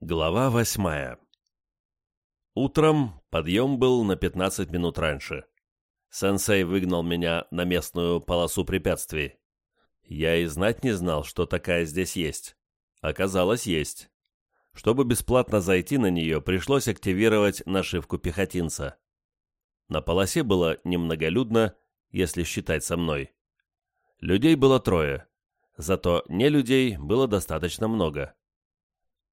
Глава восьмая Утром подъем был на 15 минут раньше. Сенсей выгнал меня на местную полосу препятствий. Я и знать не знал, что такая здесь есть. Оказалось, есть. Чтобы бесплатно зайти на нее, пришлось активировать нашивку пехотинца. На полосе было немноголюдно, если считать со мной. Людей было трое, зато не людей было достаточно много.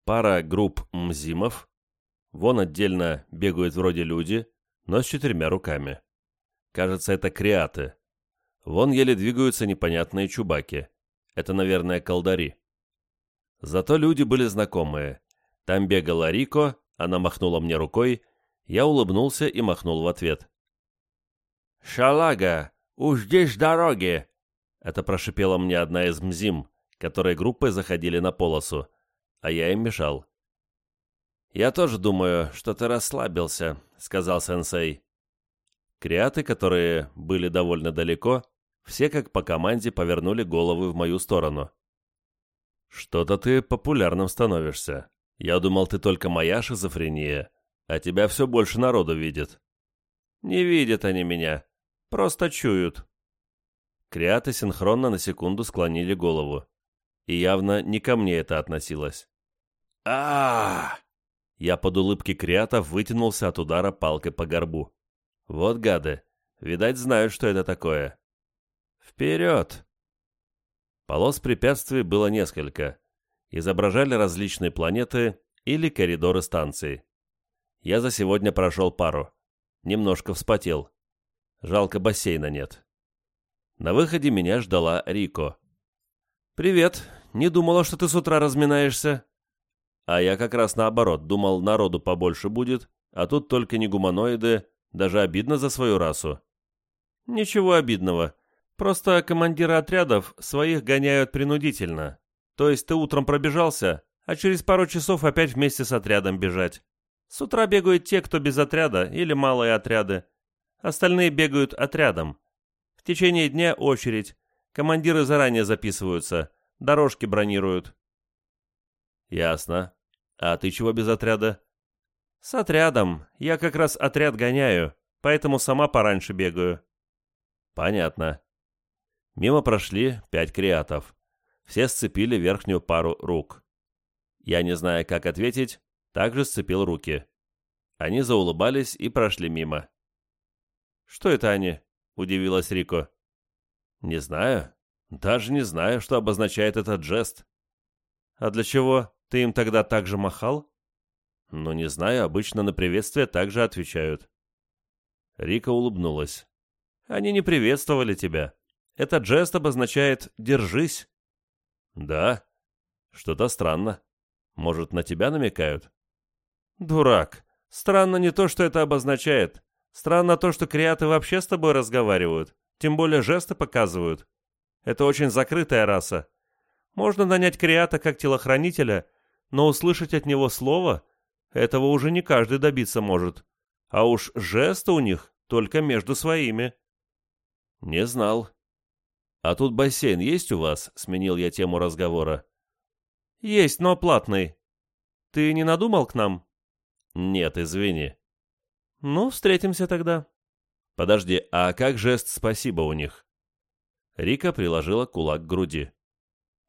Пара групп мзимов, вон отдельно бегают вроде люди, но с четырьмя руками. Кажется, это креаты. Вон еле двигаются непонятные чубаки. Это, наверное, колдари. Зато люди были знакомые. Там бегала Рико, она махнула мне рукой, я улыбнулся и махнул в ответ. «Шалага, уж здесь дороги!» Это прошипела мне одна из мзим, которые группой заходили на полосу, а я им мешал. «Я тоже думаю, что ты расслабился», — сказал сенсей. Креаты, которые были довольно далеко, все как по команде повернули головы в мою сторону. «Что-то ты популярным становишься. Я думал, ты только моя шизофрения, а тебя все больше народу видит». «Не видят они меня. Просто чуют». Креаты синхронно на секунду склонили голову. И явно не ко мне это относилось. А Я под улыбки креатов вытянулся от удара палкой по горбу. Вот гады. Видать, знают, что это такое. Вперед! Полос препятствий было несколько. Изображали различные планеты или коридоры станции. Я за сегодня прошел пару. Немножко вспотел. Жалко, бассейна нет. На выходе меня ждала Рико. «Привет. Не думала, что ты с утра разминаешься». А я как раз наоборот, думал, народу побольше будет, а тут только не гуманоиды, даже обидно за свою расу. Ничего обидного. Просто командиры отрядов своих гоняют принудительно. То есть ты утром пробежался, а через пару часов опять вместе с отрядом бежать. С утра бегают те, кто без отряда или малые отряды. Остальные бегают отрядом. В течение дня очередь. Командиры заранее записываются. Дорожки бронируют. Ясно. А ты чего без отряда? «С отрядом. Я как раз отряд гоняю, поэтому сама пораньше бегаю». «Понятно». Мимо прошли пять креатов. Все сцепили верхнюю пару рук. Я, не зная, как ответить, также сцепил руки. Они заулыбались и прошли мимо. «Что это они?» — удивилась Рико. «Не знаю. Даже не знаю, что обозначает этот жест». «А для чего ты им тогда так же махал?» «Ну, не знаю, обычно на приветствие также отвечают». Рика улыбнулась. «Они не приветствовали тебя. Этот жест обозначает «держись». «Да? Что-то странно. Может, на тебя намекают?» «Дурак. Странно не то, что это обозначает. Странно то, что креаты вообще с тобой разговаривают. Тем более жесты показывают. Это очень закрытая раса. Можно нанять креата как телохранителя, но услышать от него слово этого уже не каждый добиться может. А уж жесты у них только между своими. Не знал. А тут бассейн есть у вас? Сменил я тему разговора. Есть, но платный. Ты не надумал к нам? Нет, извини. Ну, встретимся тогда. Подожди, а как жест спасибо у них? Рика приложила кулак к груди.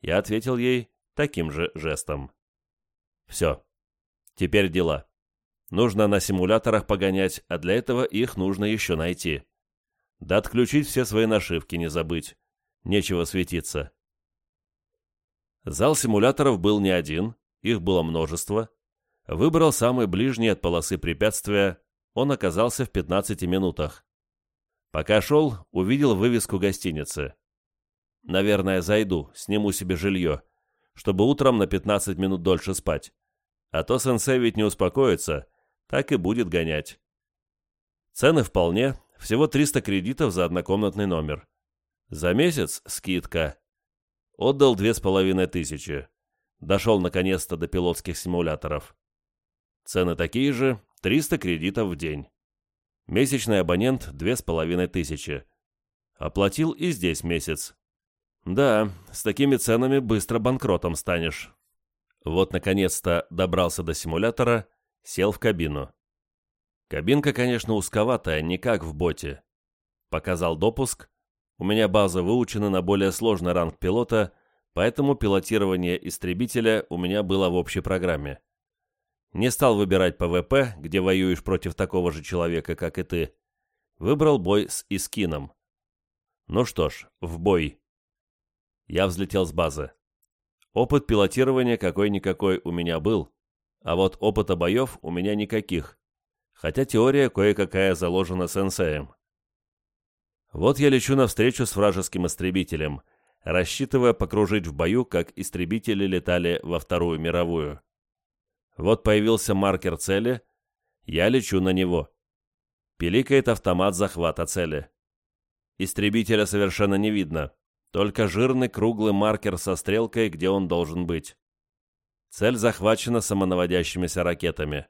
Я ответил ей таким же жестом. Все, Теперь дела. Нужно на симуляторах погонять, а для этого их нужно еще найти. Да отключить все свои нашивки не забыть. Нечего светиться. Зал симуляторов был не один, их было множество. Выбрал самый ближний от полосы препятствия, он оказался в 15 минутах. Пока шел, увидел вывеску гостиницы. Наверное, зайду, сниму себе жилье, чтобы утром на 15 минут дольше спать. А то сенсей ведь не успокоится, так и будет гонять. Цены вполне, всего 300 кредитов за однокомнатный номер. За месяц скидка. Отдал две с половиной тысячи. Дошел наконец-то до пилотских симуляторов. Цены такие же, 300 кредитов в день. Месячный абонент две с половиной тысячи. Оплатил и здесь месяц. Да, с такими ценами быстро банкротом станешь. Вот, наконец-то, добрался до симулятора, сел в кабину. Кабинка, конечно, узковатая, не как в боте. Показал допуск. У меня база выучена на более сложный ранг пилота, поэтому пилотирование истребителя у меня было в общей программе. Не стал выбирать PvP, где воюешь против такого же человека, как и ты. Выбрал бой с Искином. Ну что ж, в бой. Я взлетел с базы. Опыт пилотирования какой-никакой у меня был, а вот опыта боев у меня никаких, хотя теория кое-какая заложена сенсеем. Вот я лечу навстречу с вражеским истребителем, рассчитывая покружить в бою, как истребители летали во Вторую мировую. Вот появился маркер цели, я лечу на него. Пиликает автомат захвата цели. Истребителя совершенно не видно, только жирный круглый маркер со стрелкой, где он должен быть. Цель захвачена самонаводящимися ракетами.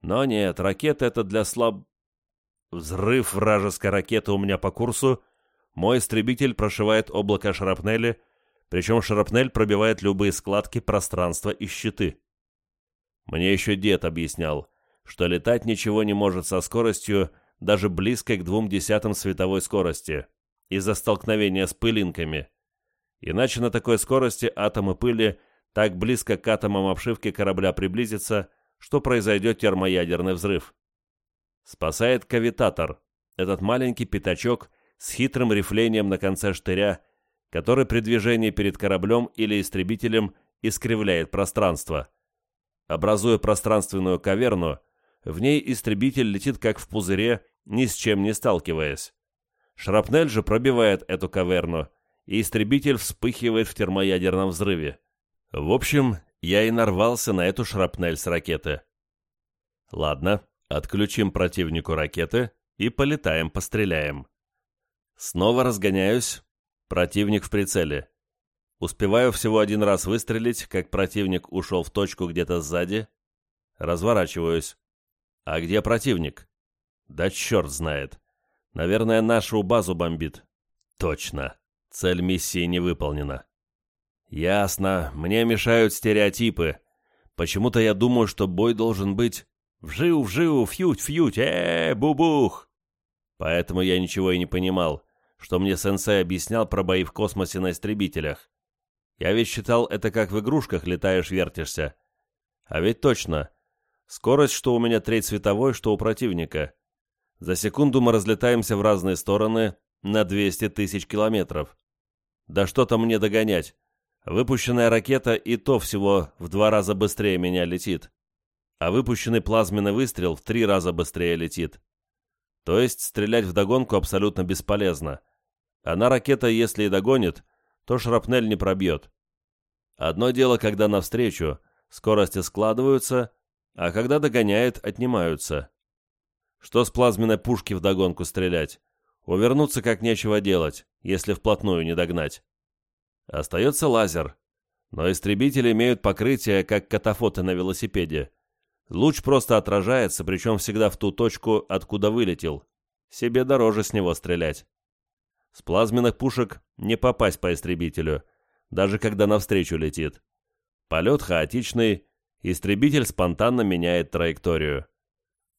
Но нет, ракеты это для слаб... Взрыв вражеской ракеты у меня по курсу. Мой истребитель прошивает облако шрапнели, причем шрапнель пробивает любые складки пространства и щиты. Мне еще дед объяснял, что летать ничего не может со скоростью, даже близкой к двум десятым световой скорости, из-за столкновения с пылинками. Иначе на такой скорости атомы пыли так близко к атомам обшивки корабля приблизятся, что произойдет термоядерный взрыв. Спасает кавитатор, этот маленький пятачок с хитрым рифлением на конце штыря, который при движении перед кораблем или истребителем искривляет пространство – образуя пространственную каверну, в ней истребитель летит как в пузыре, ни с чем не сталкиваясь. Шрапнель же пробивает эту каверну, и истребитель вспыхивает в термоядерном взрыве. В общем, я и нарвался на эту шрапнель с ракеты. Ладно, отключим противнику ракеты и полетаем, постреляем. Снова разгоняюсь. Противник в прицеле. Успеваю всего один раз выстрелить, как противник ушел в точку где-то сзади. Разворачиваюсь. А где противник? Да черт знает. Наверное, нашу базу бомбит. Точно. Цель миссии не выполнена. Ясно. Мне мешают стереотипы. Почему-то я думаю, что бой должен быть вжиу-вжиу, фьють-фьють, э, бубух. Поэтому я ничего и не понимал, что мне сенсей объяснял про бои в космосе на истребителях. Я ведь считал это как в игрушках летаешь-вертишься. А ведь точно. Скорость, что у меня треть световой, что у противника. За секунду мы разлетаемся в разные стороны на 200 тысяч километров. Да что там мне догонять? Выпущенная ракета и то всего в два раза быстрее меня летит. А выпущенный плазменный выстрел в три раза быстрее летит. То есть стрелять в догонку абсолютно бесполезно. Она ракета, если и догонит, то шрапнель не пробьет. Одно дело, когда навстречу, скорости складываются, а когда догоняет, отнимаются. Что с плазменной пушки вдогонку стрелять? Увернуться как нечего делать, если вплотную не догнать. Остается лазер. Но истребители имеют покрытие, как катафоты на велосипеде. Луч просто отражается, причем всегда в ту точку, откуда вылетел. Себе дороже с него стрелять. С плазменных пушек не попасть по истребителю, даже когда навстречу летит. Полет хаотичный, истребитель спонтанно меняет траекторию.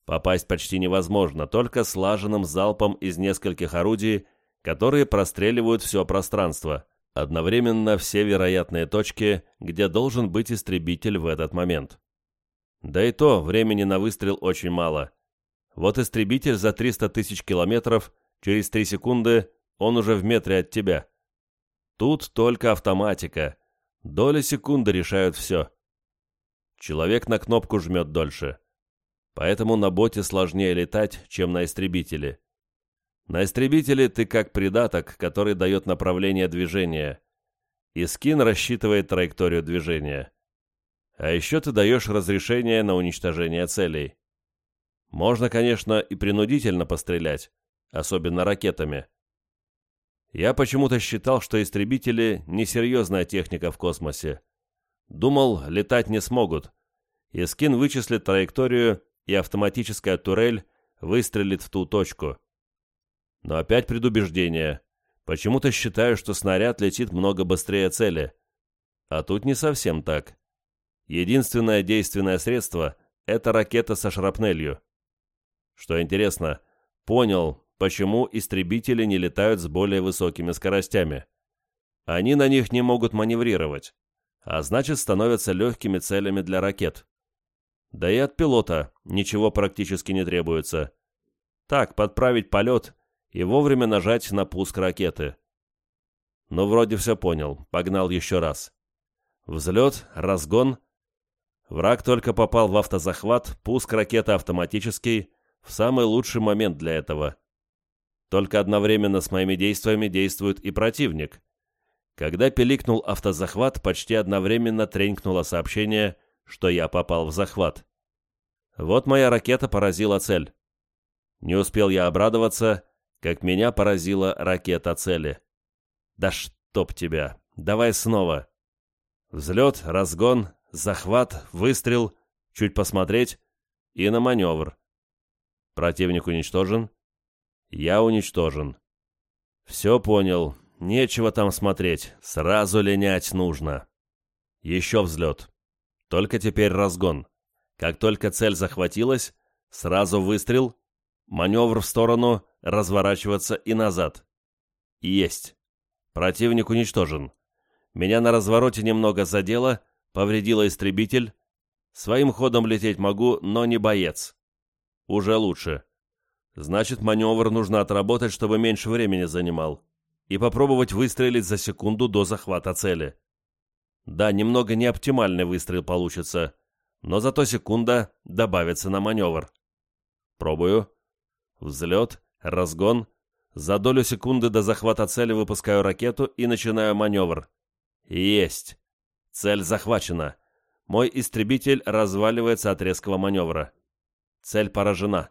Попасть почти невозможно, только слаженным залпом из нескольких орудий, которые простреливают все пространство, одновременно все вероятные точки, где должен быть истребитель в этот момент. Да и то, времени на выстрел очень мало. Вот истребитель за 300 тысяч километров через 3 секунды он уже в метре от тебя. Тут только автоматика. Доли секунды решают все. Человек на кнопку жмет дольше. Поэтому на боте сложнее летать, чем на истребителе. На истребителе ты как придаток, который дает направление движения. И скин рассчитывает траекторию движения. А еще ты даешь разрешение на уничтожение целей. Можно, конечно, и принудительно пострелять, особенно ракетами. Я почему-то считал, что истребители – несерьезная техника в космосе. Думал, летать не смогут. И скин вычислит траекторию, и автоматическая турель выстрелит в ту точку. Но опять предубеждение. Почему-то считаю, что снаряд летит много быстрее цели. А тут не совсем так. Единственное действенное средство – это ракета со шрапнелью. Что интересно, понял, почему истребители не летают с более высокими скоростями. Они на них не могут маневрировать, а значит становятся легкими целями для ракет. Да и от пилота ничего практически не требуется. Так, подправить полет и вовремя нажать на пуск ракеты. Ну, вроде все понял, погнал еще раз. Взлет, разгон. Враг только попал в автозахват, пуск ракеты автоматический, в самый лучший момент для этого. Только одновременно с моими действиями действует и противник. Когда пиликнул автозахват, почти одновременно тренькнуло сообщение, что я попал в захват. Вот моя ракета поразила цель. Не успел я обрадоваться, как меня поразила ракета цели. Да чтоб тебя! Давай снова! Взлет, разгон, захват, выстрел, чуть посмотреть и на маневр. Противник уничтожен. Я уничтожен. Все понял. Нечего там смотреть. Сразу линять нужно. Еще взлет. Только теперь разгон. Как только цель захватилась, сразу выстрел, маневр в сторону, разворачиваться и назад. Есть. Противник уничтожен. Меня на развороте немного задело, повредило истребитель. Своим ходом лететь могу, но не боец. Уже лучше. Значит, маневр нужно отработать, чтобы меньше времени занимал. И попробовать выстрелить за секунду до захвата цели. Да, немного неоптимальный выстрел получится, но зато секунда добавится на маневр. Пробую. Взлет, разгон. За долю секунды до захвата цели выпускаю ракету и начинаю маневр. Есть. Цель захвачена. Мой истребитель разваливается от резкого маневра. Цель поражена.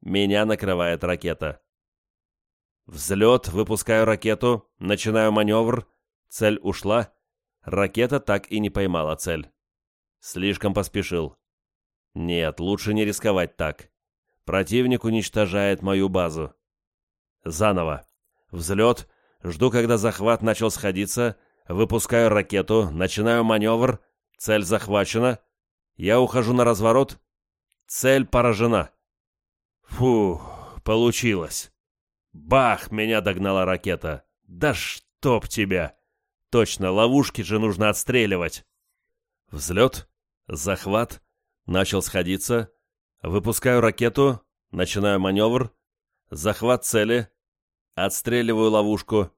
Меня накрывает ракета. Взлет, выпускаю ракету, начинаю маневр. Цель ушла. Ракета так и не поймала цель. Слишком поспешил. Нет, лучше не рисковать так. Противник уничтожает мою базу. Заново. Взлет. Жду, когда захват начал сходиться. Выпускаю ракету, начинаю маневр. Цель захвачена. Я ухожу на разворот. Цель поражена. Фу, получилось. Бах, меня догнала ракета. Да чтоб тебя! Точно, ловушки же нужно отстреливать. Взлет, захват, начал сходиться. Выпускаю ракету, начинаю маневр. Захват цели. Отстреливаю ловушку.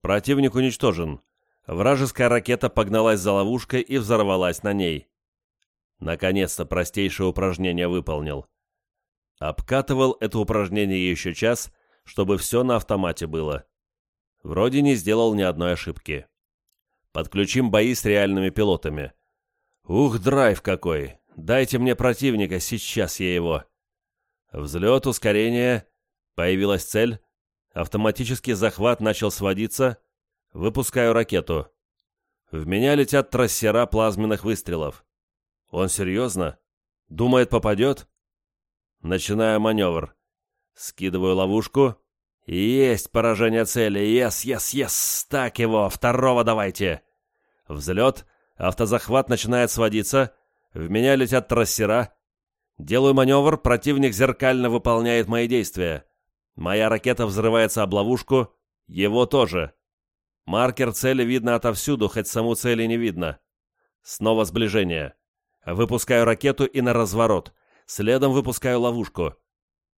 Противник уничтожен. Вражеская ракета погналась за ловушкой и взорвалась на ней. Наконец-то простейшее упражнение выполнил. Обкатывал это упражнение еще час, чтобы все на автомате было. Вроде не сделал ни одной ошибки. Подключим бои с реальными пилотами. Ух, драйв какой! Дайте мне противника, сейчас я его. Взлет, ускорение. Появилась цель. Автоматический захват начал сводиться. Выпускаю ракету. В меня летят трассера плазменных выстрелов. Он серьезно? Думает, попадет? Начинаю маневр. Скидываю ловушку. Есть поражение цели. Ес, ес, ес. Так его. Второго давайте. Взлет. Автозахват начинает сводиться. В меня летят трассера. Делаю маневр. Противник зеркально выполняет мои действия. Моя ракета взрывается об ловушку. Его тоже. Маркер цели видно отовсюду, хоть саму цели не видно. Снова сближение. Выпускаю ракету и на разворот. Следом выпускаю ловушку.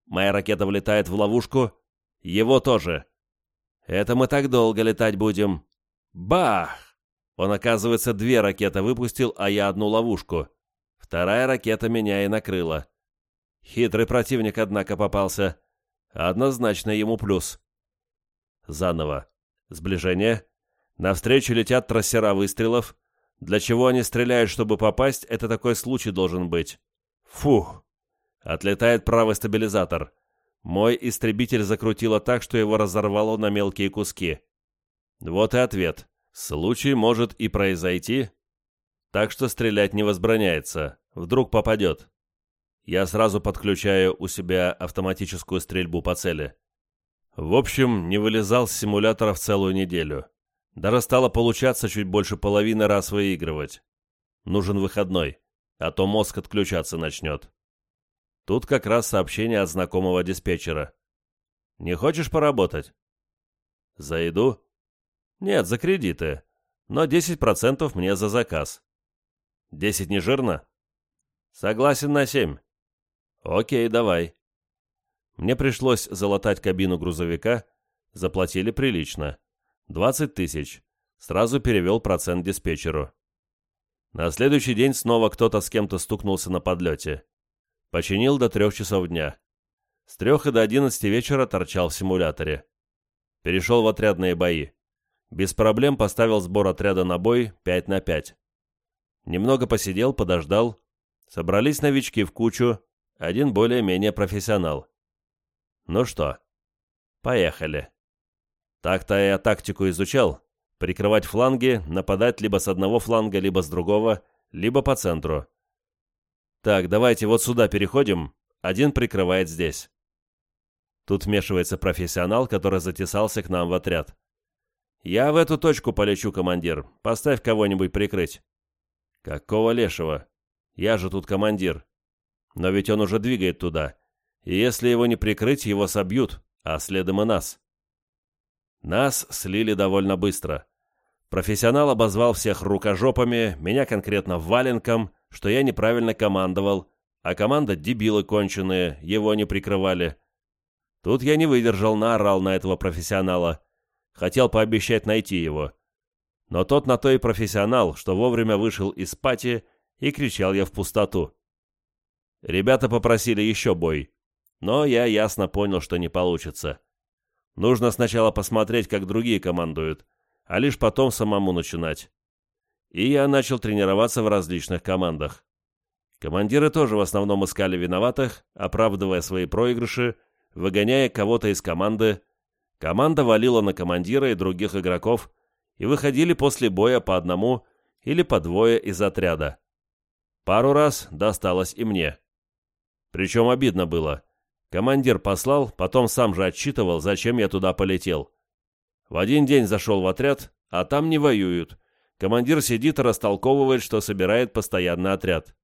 Моя ракета влетает в ловушку. Его тоже. Это мы так долго летать будем. Бах! Он, оказывается, две ракеты выпустил, а я одну ловушку. Вторая ракета меня и накрыла. Хитрый противник, однако, попался. Однозначно ему плюс. Заново. Сближение. Навстречу летят трассера выстрелов. Для чего они стреляют, чтобы попасть, это такой случай должен быть. Фух. Отлетает правый стабилизатор. Мой истребитель закрутило так, что его разорвало на мелкие куски. Вот и ответ. Случай может и произойти, так что стрелять не возбраняется. Вдруг попадет. Я сразу подключаю у себя автоматическую стрельбу по цели. В общем, не вылезал с симулятора в целую неделю. Даже стало получаться чуть больше половины раз выигрывать. нужен выходной, а то мозг отключаться начнет. Тут как раз сообщение от знакомого диспетчера. «Не хочешь поработать?» «За еду?» «Нет, за кредиты. Но 10% мне за заказ». «10 не жирно?» «Согласен на 7». «Окей, давай». Мне пришлось залатать кабину грузовика, заплатили прилично. 20 тысяч. Сразу перевел процент диспетчеру. На следующий день снова кто-то с кем-то стукнулся на подлете. Починил до трех часов дня. С трех и до одиннадцати вечера торчал в симуляторе. Перешел в отрядные бои. Без проблем поставил сбор отряда на бой 5 на 5. Немного посидел, подождал. Собрались новички в кучу, один более-менее профессионал. Ну что, поехали. Так-то я тактику изучал. Прикрывать фланги, нападать либо с одного фланга, либо с другого, либо по центру. Так, давайте вот сюда переходим. Один прикрывает здесь. Тут вмешивается профессионал, который затесался к нам в отряд. «Я в эту точку полечу, командир. Поставь кого-нибудь прикрыть». «Какого лешего? Я же тут командир. Но ведь он уже двигает туда. И если его не прикрыть, его собьют, а следом и нас». Нас слили довольно быстро. Профессионал обозвал всех рукожопами, меня конкретно валенком, что я неправильно командовал, а команда дебилы конченые, его не прикрывали. Тут я не выдержал, наорал на этого профессионала. Хотел пообещать найти его. Но тот на то и профессионал, что вовремя вышел из пати и кричал я в пустоту. Ребята попросили еще бой, но я ясно понял, что не получится. Нужно сначала посмотреть, как другие командуют, а лишь потом самому начинать. И я начал тренироваться в различных командах. Командиры тоже в основном искали виноватых, оправдывая свои проигрыши, выгоняя кого-то из команды. Команда валила на командира и других игроков и выходили после боя по одному или по двое из отряда. Пару раз досталось и мне. Причем обидно было. Командир послал, потом сам же отчитывал, зачем я туда полетел. В один день зашел в отряд, а там не воюют. Командир сидит и растолковывает, что собирает постоянный отряд.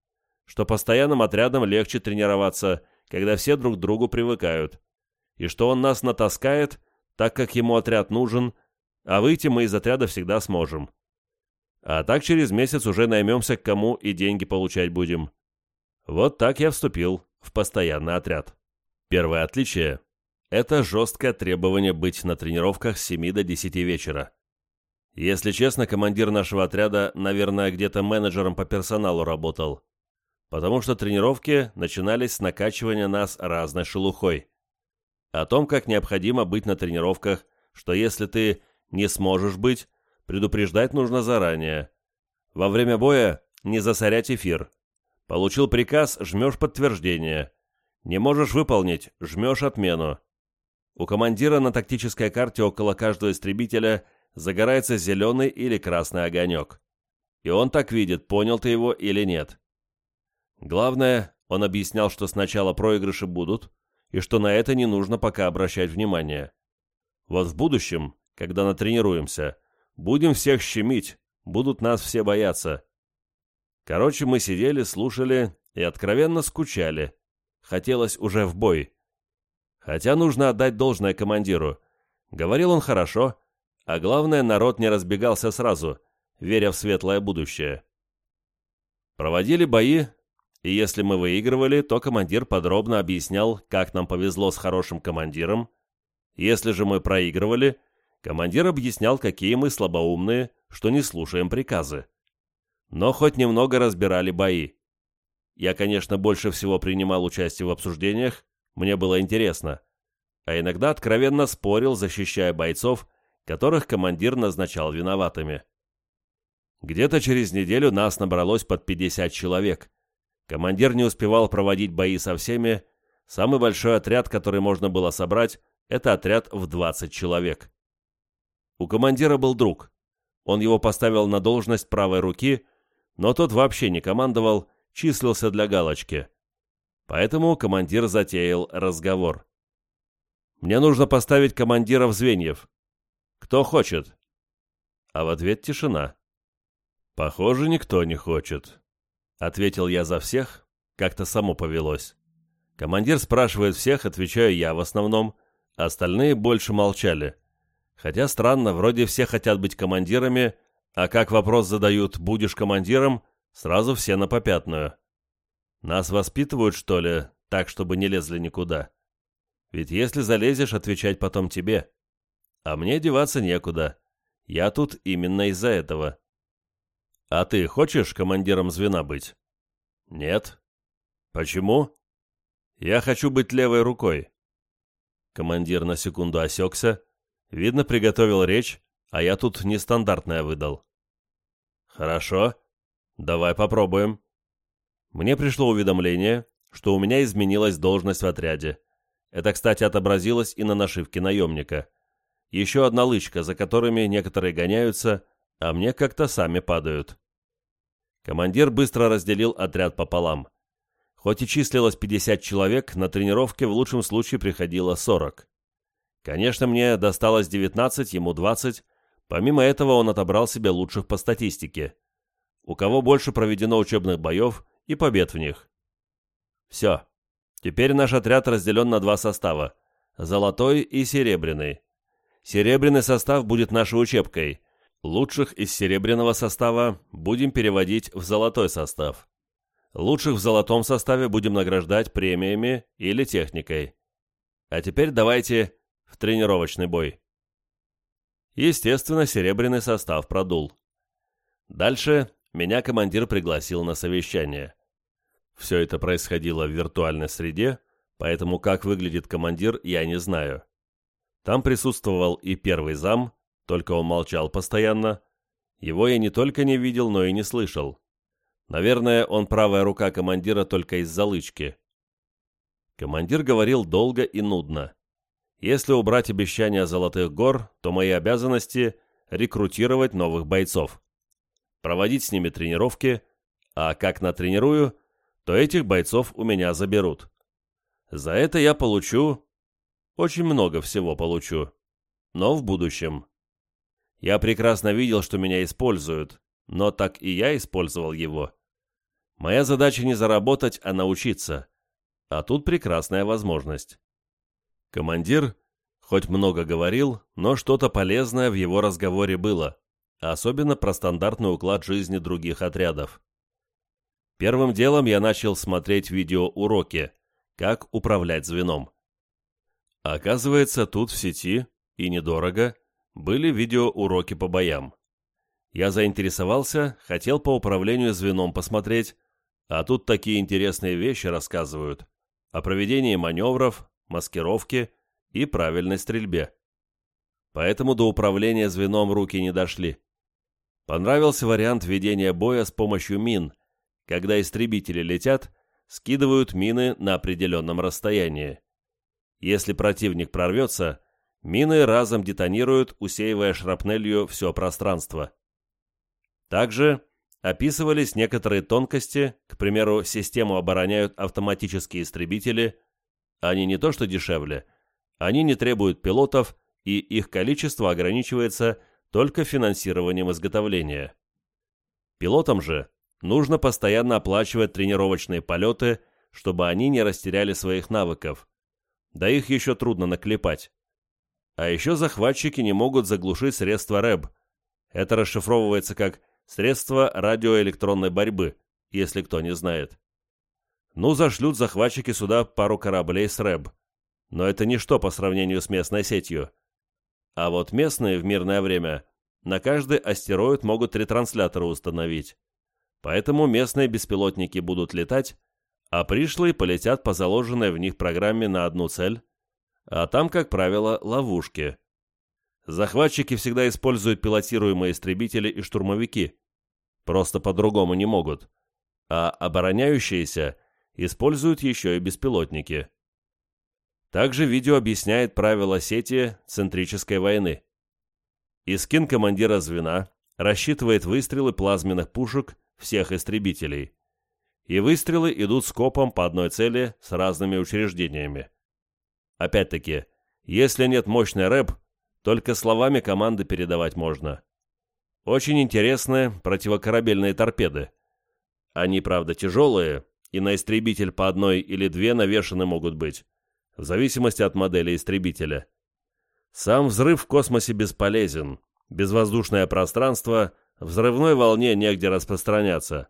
Что постоянным отрядом легче тренироваться, когда все друг к другу привыкают. И что он нас натаскает, так как ему отряд нужен, а выйти мы из отряда всегда сможем. А так через месяц уже наймемся к кому и деньги получать будем. Вот так я вступил в постоянный отряд. Первое отличие – это жесткое требование быть на тренировках с 7 до 10 вечера. Если честно, командир нашего отряда, наверное, где-то менеджером по персоналу работал, потому что тренировки начинались с накачивания нас разной шелухой. О том, как необходимо быть на тренировках, что если ты не сможешь быть, предупреждать нужно заранее. Во время боя не засорять эфир. Получил приказ, жмешь подтверждение – не можешь выполнить, жмешь отмену. У командира на тактической карте около каждого истребителя загорается зеленый или красный огонек. И он так видит, понял ты его или нет. Главное, он объяснял, что сначала проигрыши будут, и что на это не нужно пока обращать внимание. Вот в будущем, когда натренируемся, будем всех щемить, будут нас все бояться. Короче, мы сидели, слушали и откровенно скучали, хотелось уже в бой. Хотя нужно отдать должное командиру. Говорил он хорошо, а главное, народ не разбегался сразу, веря в светлое будущее. Проводили бои, и если мы выигрывали, то командир подробно объяснял, как нам повезло с хорошим командиром. Если же мы проигрывали, командир объяснял, какие мы слабоумные, что не слушаем приказы. Но хоть немного разбирали бои. Я, конечно, больше всего принимал участие в обсуждениях, мне было интересно, а иногда откровенно спорил, защищая бойцов, которых командир назначал виноватыми. Где-то через неделю нас набралось под 50 человек. Командир не успевал проводить бои со всеми, самый большой отряд, который можно было собрать, это отряд в 20 человек. У командира был друг. Он его поставил на должность правой руки, но тот вообще не командовал, числился для галочки. Поэтому командир затеял разговор. «Мне нужно поставить командиров звеньев. Кто хочет?» А в ответ тишина. «Похоже, никто не хочет», — ответил я за всех, как-то само повелось. Командир спрашивает всех, отвечаю я в основном, остальные больше молчали. Хотя странно, вроде все хотят быть командирами, а как вопрос задают «будешь командиром», сразу все на попятную. Нас воспитывают, что ли, так, чтобы не лезли никуда? Ведь если залезешь, отвечать потом тебе. А мне деваться некуда. Я тут именно из-за этого. А ты хочешь командиром звена быть? Нет. Почему? Я хочу быть левой рукой. Командир на секунду осекся. Видно, приготовил речь, а я тут нестандартное выдал. Хорошо. Давай попробуем. Мне пришло уведомление, что у меня изменилась должность в отряде. Это, кстати, отобразилось и на нашивке наемника. Еще одна лычка, за которыми некоторые гоняются, а мне как-то сами падают. Командир быстро разделил отряд пополам. Хоть и числилось 50 человек, на тренировке в лучшем случае приходило 40. Конечно, мне досталось 19, ему 20. Помимо этого он отобрал себе лучших по статистике. У кого больше проведено учебных боев и побед в них. Все. Теперь наш отряд разделен на два состава – золотой и серебряный. Серебряный состав будет нашей учебкой. Лучших из серебряного состава будем переводить в золотой состав. Лучших в золотом составе будем награждать премиями или техникой. А теперь давайте в тренировочный бой. Естественно, серебряный состав продул. Дальше меня командир пригласил на совещание. Все это происходило в виртуальной среде, поэтому как выглядит командир, я не знаю. Там присутствовал и первый зам, только он молчал постоянно. Его я не только не видел, но и не слышал. Наверное, он правая рука командира только из-за лычки. Командир говорил долго и нудно. Если убрать обещания Золотых гор, то мои обязанности – рекрутировать новых бойцов. Проводить с ними тренировки, а как натренирую, то этих бойцов у меня заберут. За это я получу... Очень много всего получу. Но в будущем. Я прекрасно видел, что меня используют, но так и я использовал его. Моя задача не заработать, а научиться. А тут прекрасная возможность. Командир, хоть много говорил, но что-то полезное в его разговоре было, особенно про стандартный уклад жизни других отрядов. Первым делом я начал смотреть видеоуроки, как управлять звеном. Оказывается, тут в сети, и недорого, были видеоуроки по боям. Я заинтересовался, хотел по управлению звеном посмотреть, а тут такие интересные вещи рассказывают о проведении маневров, маскировке и правильной стрельбе. Поэтому до управления звеном руки не дошли. Понравился вариант ведения боя с помощью мин, когда истребители летят, скидывают мины на определенном расстоянии. Если противник прорвется, мины разом детонируют, усеивая шрапнелью все пространство. Также Описывались некоторые тонкости, к примеру, систему обороняют автоматические истребители. Они не то что дешевле, они не требуют пилотов, и их количество ограничивается только финансированием изготовления. Пилотам же нужно постоянно оплачивать тренировочные полеты, чтобы они не растеряли своих навыков. Да их еще трудно наклепать. А еще захватчики не могут заглушить средства РЭБ. Это расшифровывается как Средства радиоэлектронной борьбы, если кто не знает. Ну, зашлют захватчики сюда пару кораблей с РЭБ. Но это ничто по сравнению с местной сетью. А вот местные в мирное время на каждый астероид могут ретранслятора установить. Поэтому местные беспилотники будут летать, а пришлые полетят по заложенной в них программе на одну цель, а там, как правило, ловушки. Захватчики всегда используют пилотируемые истребители и штурмовики, Просто по-другому не могут. А обороняющиеся используют еще и беспилотники. Также видео объясняет правила сети центрической войны. Искин командира звена рассчитывает выстрелы плазменных пушек всех истребителей. И выстрелы идут скопом по одной цели с разными учреждениями. Опять-таки, если нет мощной рэп, только словами команды передавать можно. Очень интересные противокорабельные торпеды. Они, правда, тяжелые, и на истребитель по одной или две навешаны могут быть, в зависимости от модели истребителя. Сам взрыв в космосе бесполезен. Безвоздушное пространство, взрывной волне негде распространяться.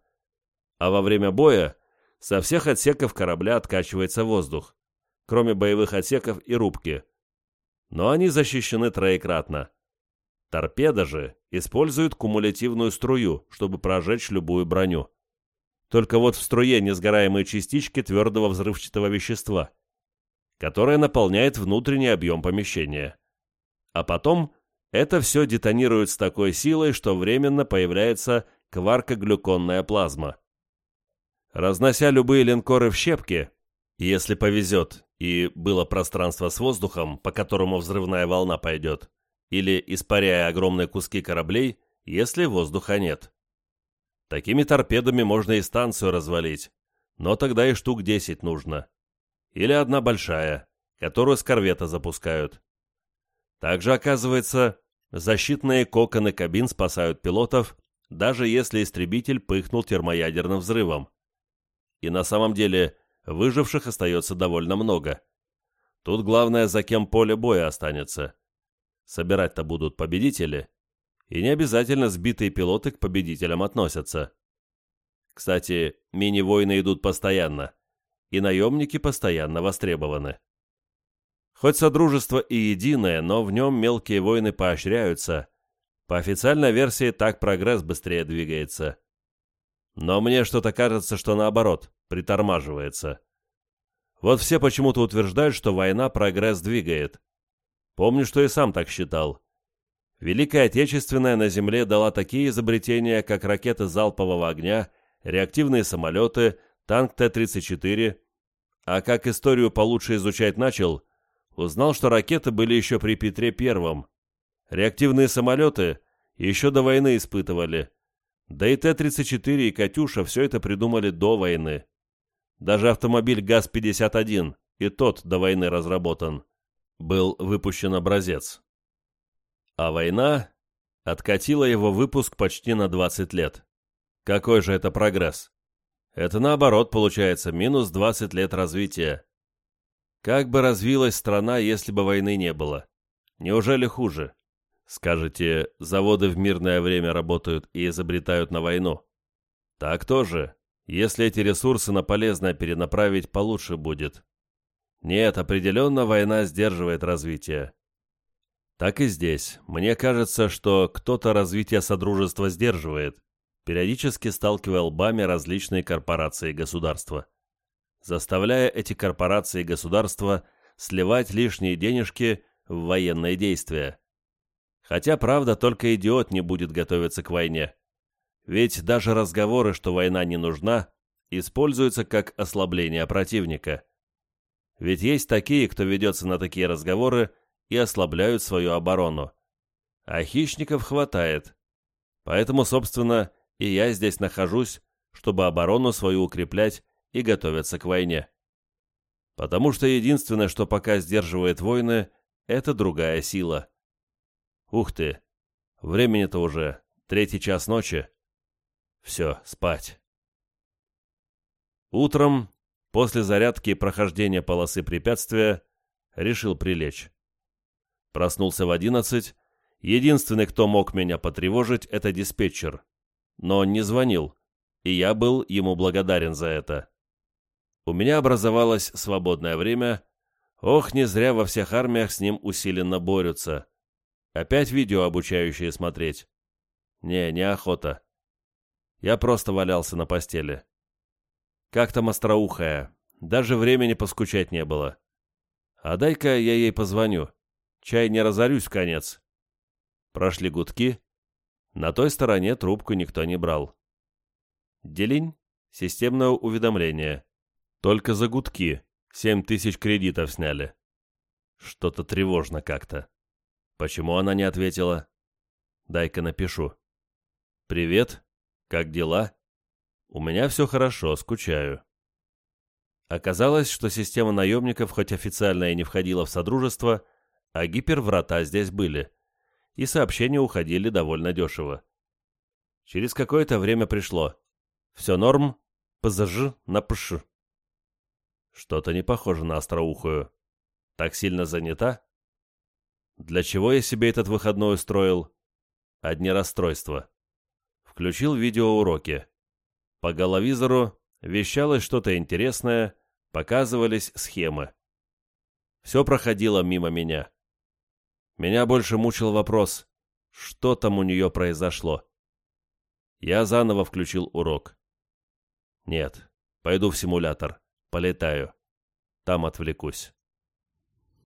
А во время боя со всех отсеков корабля откачивается воздух, кроме боевых отсеков и рубки. Но они защищены троекратно. Торпеда же использует кумулятивную струю, чтобы прожечь любую броню. Только вот в струе несгораемые частички твердого взрывчатого вещества, которое наполняет внутренний объем помещения. А потом это все детонирует с такой силой, что временно появляется кваркоглюконная плазма. Разнося любые линкоры в щепки, если повезет и было пространство с воздухом, по которому взрывная волна пойдет, или испаряя огромные куски кораблей, если воздуха нет. Такими торпедами можно и станцию развалить, но тогда и штук 10 нужно. Или одна большая, которую с корвета запускают. Также, оказывается, защитные коконы кабин спасают пилотов, даже если истребитель пыхнул термоядерным взрывом. И на самом деле выживших остается довольно много. Тут главное, за кем поле боя останется. Собирать-то будут победители, и не обязательно сбитые пилоты к победителям относятся. Кстати, мини-войны идут постоянно, и наемники постоянно востребованы. Хоть Содружество и единое, но в нем мелкие войны поощряются. По официальной версии так прогресс быстрее двигается. Но мне что-то кажется, что наоборот, притормаживается. Вот все почему-то утверждают, что война прогресс двигает. Помню, что и сам так считал. Великая Отечественная на Земле дала такие изобретения, как ракеты залпового огня, реактивные самолеты, танк Т-34, а как историю получше изучать начал, узнал, что ракеты были еще при Петре Первом. Реактивные самолеты еще до войны испытывали. Да и Т-34 и «Катюша» все это придумали до войны. Даже автомобиль ГАЗ-51, и тот до войны разработан, был выпущен образец. А война откатила его выпуск почти на 20 лет. Какой же это прогресс? Это наоборот получается минус 20 лет развития. Как бы развилась страна, если бы войны не было? Неужели хуже? Скажете, заводы в мирное время работают и изобретают на войну. Так тоже. Если эти ресурсы на полезное перенаправить, получше будет. Нет, определенно война сдерживает развитие. Так и здесь. Мне кажется, что кто-то развитие Содружества сдерживает, периодически сталкивая лбами различные корпорации и государства, заставляя эти корпорации и государства сливать лишние денежки в военные действия. Хотя, правда, только идиот не будет готовиться к войне. Ведь даже разговоры, что война не нужна, используются как ослабление противника. Ведь есть такие, кто ведется на такие разговоры, и ослабляют свою оборону. А хищников хватает. Поэтому, собственно, и я здесь нахожусь, чтобы оборону свою укреплять и готовиться к войне. Потому что единственное, что пока сдерживает войны, это другая сила. Ух ты, времени-то уже третий час ночи. Все, спать. Утром, после зарядки и прохождения полосы препятствия, решил прилечь. Проснулся в одиннадцать. Единственный, кто мог меня потревожить, это диспетчер. Но он не звонил, и я был ему благодарен за это. У меня образовалось свободное время. Ох, не зря во всех армиях с ним усиленно борются. Опять видео обучающие смотреть? Не, неохота. Я просто валялся на постели. Как там остроухая? Даже времени поскучать не было. А дай-ка я ей позвоню. Чай не разорюсь в конец. Прошли гудки. На той стороне трубку никто не брал. Делинь. Системное уведомление. Только за гудки. Семь тысяч кредитов сняли. Что-то тревожно как-то. Почему она не ответила? Дай-ка напишу. «Привет. Как дела?» «У меня все хорошо, скучаю». Оказалось, что система наемников хоть официально и не входила в Содружество, а гиперврата здесь были, и сообщения уходили довольно дешево. Через какое-то время пришло. Все норм, ПЗЖ на ПШ. Что-то не похоже на остроухую. Так сильно занята? Для чего я себе этот выходной устроил? Одни расстройства. Включил видеоуроки. По головизору вещалось что-то интересное, показывались схемы. Все проходило мимо меня. Меня больше мучил вопрос, что там у нее произошло. Я заново включил урок. Нет, пойду в симулятор, полетаю. Там отвлекусь.